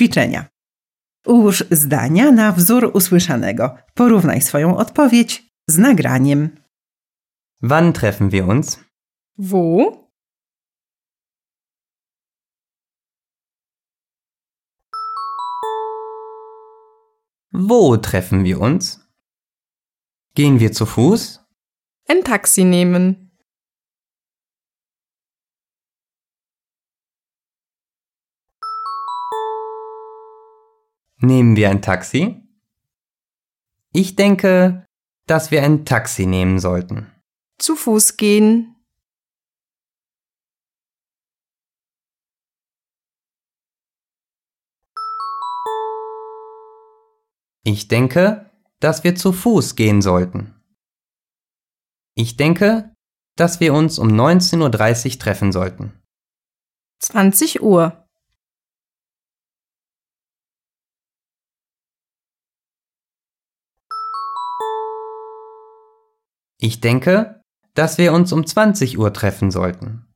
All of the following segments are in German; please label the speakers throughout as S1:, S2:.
S1: ćwiczenia. Ułóż zdania na wzór usłyszanego. Porównaj swoją odpowiedź z nagraniem.
S2: Wann treffen wir uns?
S3: Wo?
S2: Wo treffen wir uns? Gehen wir zu Fuß?
S3: Ein Taxi nehmen.
S2: Nehmen wir ein Taxi? Ich denke, dass wir ein Taxi nehmen sollten.
S3: Zu Fuß gehen.
S2: Ich denke, dass wir zu Fuß gehen sollten. Ich denke, dass wir uns um 19.30 Uhr treffen sollten.
S3: 20 Uhr.
S2: Ich denke, dass wir uns um 20 Uhr treffen sollten.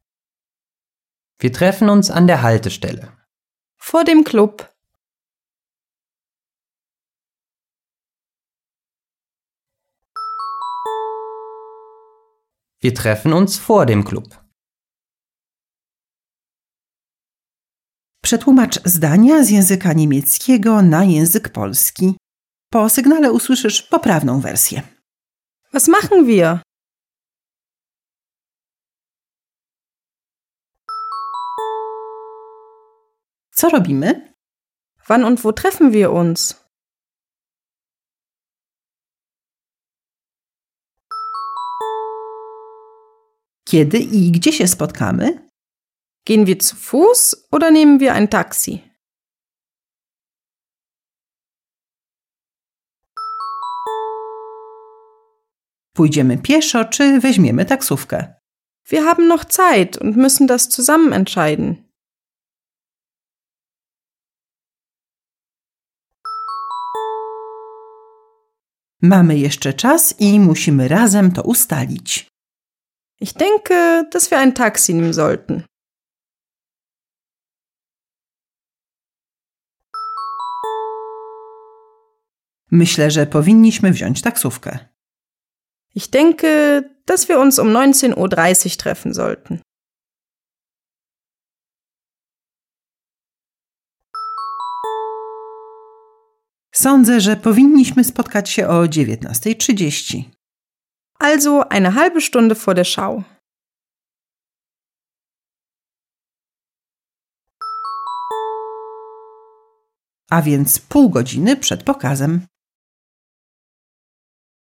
S2: Wir treffen uns an der Haltestelle.
S3: Vor dem Club.
S2: Wir treffen uns vor dem Club.
S1: Przetłumacz zdania z języka niemieckiego na język polski. Po sygnale usłyszysz poprawną wersję.
S3: Was machen wir?
S1: Co robimy?
S3: Wann und wo treffen wir uns?
S1: Kiedy i gdzie się spotkamy?
S3: Gehen wir zu Fuß oder nehmen wir ein Taxi?
S1: Pójdziemy pieszo czy weźmiemy taksówkę?
S3: Wir haben noch Zeit und müssen das zusammen entscheiden.
S1: Mamy jeszcze czas i musimy razem to ustalić.
S3: Ich denke, dass wir ein Taxi nehmen sollten.
S1: Myślę, że powinniśmy wziąć taksówkę.
S3: Ich denke, dass wir uns um 19.30 Uhr treffen sollten.
S1: Sądzę, że powinniśmy spotkać się o 19.30.
S3: Also eine halbe Stunde vor der Schau.
S1: A więc pół godziny przed pokazem.